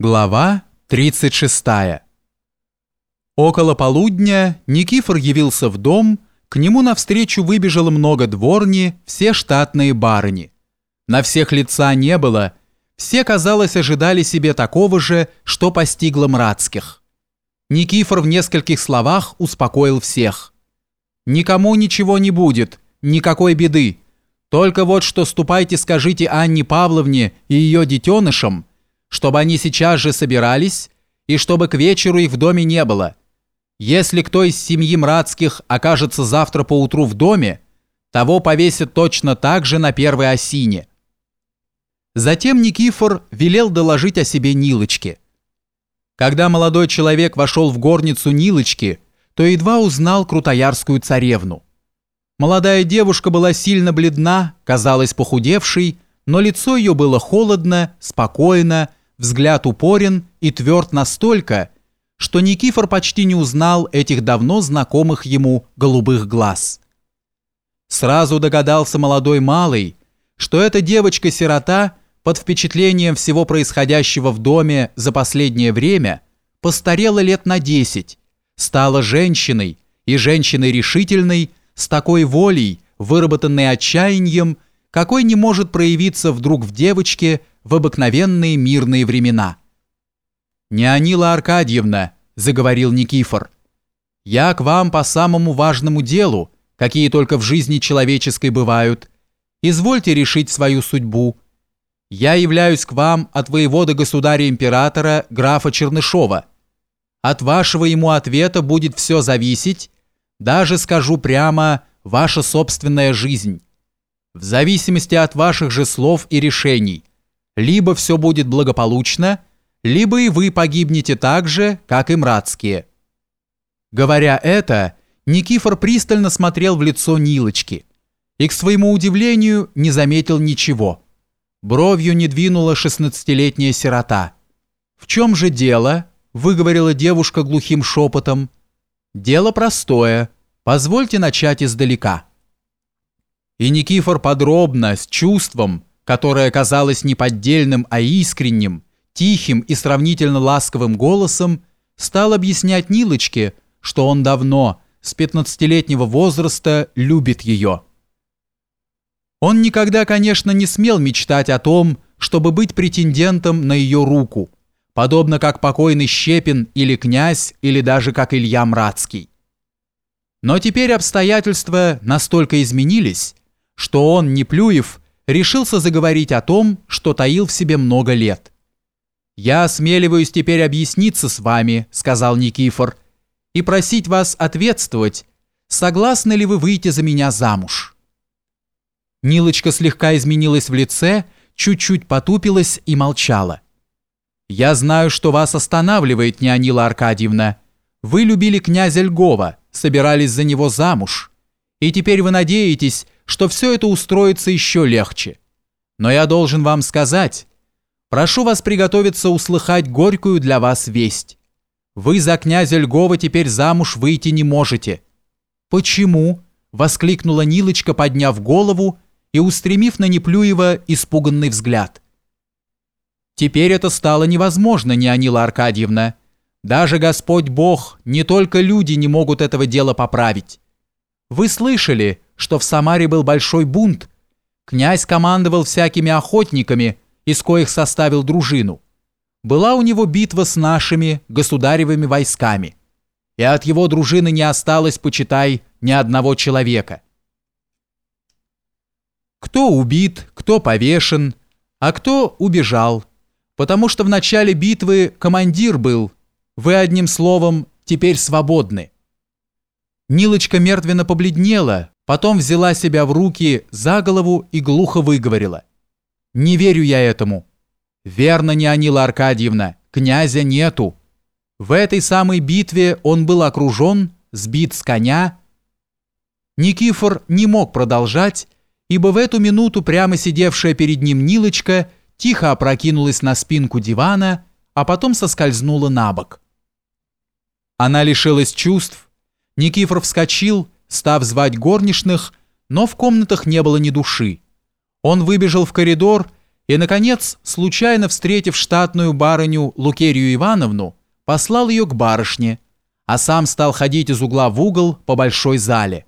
Глава 36 Около полудня Никифор явился в дом, к нему навстречу выбежало много дворни, все штатные барыни. На всех лица не было, все, казалось, ожидали себе такого же, что постигло Мрацких. Никифор в нескольких словах успокоил всех. «Никому ничего не будет, никакой беды. Только вот что ступайте скажите Анне Павловне и ее детенышам, чтобы они сейчас же собирались и чтобы к вечеру их в доме не было. Если кто из семьи Мрацких окажется завтра поутру в доме, того повесят точно так же на первой осине. Затем Никифор велел доложить о себе Нилочке. Когда молодой человек вошел в горницу Нилочки, то едва узнал крутоярскую царевну. Молодая девушка была сильно бледна, казалась похудевшей, но лицо ее было холодно, спокойно, взгляд упорен и тверд настолько, что Никифор почти не узнал этих давно знакомых ему голубых глаз. Сразу догадался молодой малый, что эта девочка-сирота под впечатлением всего происходящего в доме за последнее время постарела лет на десять, стала женщиной, и женщиной решительной, с такой волей, выработанной отчаянием, какой не может проявиться вдруг в девочке в обыкновенные мирные времена. «Неонила Аркадьевна», — заговорил Никифор, — «я к вам по самому важному делу, какие только в жизни человеческой бывают. Извольте решить свою судьбу. Я являюсь к вам от воевода государя-императора графа Чернышова. От вашего ему ответа будет все зависеть, даже скажу прямо, ваша собственная жизнь. В зависимости от ваших же слов и решений. Либо все будет благополучно, либо и вы погибнете так же, как и мрацкие. Говоря это, Никифор пристально смотрел в лицо Нилочки и, к своему удивлению, не заметил ничего. Бровью не двинула шестнадцатилетняя сирота. «В чем же дело?» – выговорила девушка глухим шепотом. «Дело простое. Позвольте начать издалека». И Никифор подробно, с чувством, которое казалось не поддельным, а искренним, тихим и сравнительно ласковым голосом, стал объяснять Нилочке, что он давно, с пятнадцатилетнего возраста, любит ее. Он никогда, конечно, не смел мечтать о том, чтобы быть претендентом на ее руку, подобно как покойный Щепин или князь, или даже как Илья Мрацкий. Но теперь обстоятельства настолько изменились, что он, Неплюев, решился заговорить о том, что таил в себе много лет. «Я осмеливаюсь теперь объясниться с вами», — сказал Никифор, «и просить вас ответствовать, согласны ли вы выйти за меня замуж?» Нилочка слегка изменилась в лице, чуть-чуть потупилась и молчала. «Я знаю, что вас останавливает, Неонила Аркадьевна. Вы любили князя Льгова, собирались за него замуж. И теперь вы надеетесь, что все это устроится еще легче. Но я должен вам сказать, прошу вас приготовиться услыхать горькую для вас весть. Вы за князя Льгова теперь замуж выйти не можете. Почему? воскликнула Нилочка, подняв голову и устремив на Неплюева испуганный взгляд. Теперь это стало невозможно, Неонила Аркадьевна. Даже Господь Бог, не только люди не могут этого дела поправить. Вы слышали, что в Самаре был большой бунт. Князь командовал всякими охотниками, из коих составил дружину. Была у него битва с нашими государевыми войсками. И от его дружины не осталось, почитай, ни одного человека. Кто убит, кто повешен, а кто убежал. Потому что в начале битвы командир был. Вы, одним словом, теперь свободны. Нилочка мертвенно побледнела, Потом взяла себя в руки за голову и глухо выговорила. «Не верю я этому». «Верно, Неонила Аркадьевна, князя нету. В этой самой битве он был окружен, сбит с коня». Никифор не мог продолжать, ибо в эту минуту прямо сидевшая перед ним Нилочка тихо опрокинулась на спинку дивана, а потом соскользнула на бок. Она лишилась чувств. Никифор вскочил став звать горничных, но в комнатах не было ни души. Он выбежал в коридор и, наконец, случайно встретив штатную барыню Лукерию Ивановну, послал ее к барышне, а сам стал ходить из угла в угол по большой зале –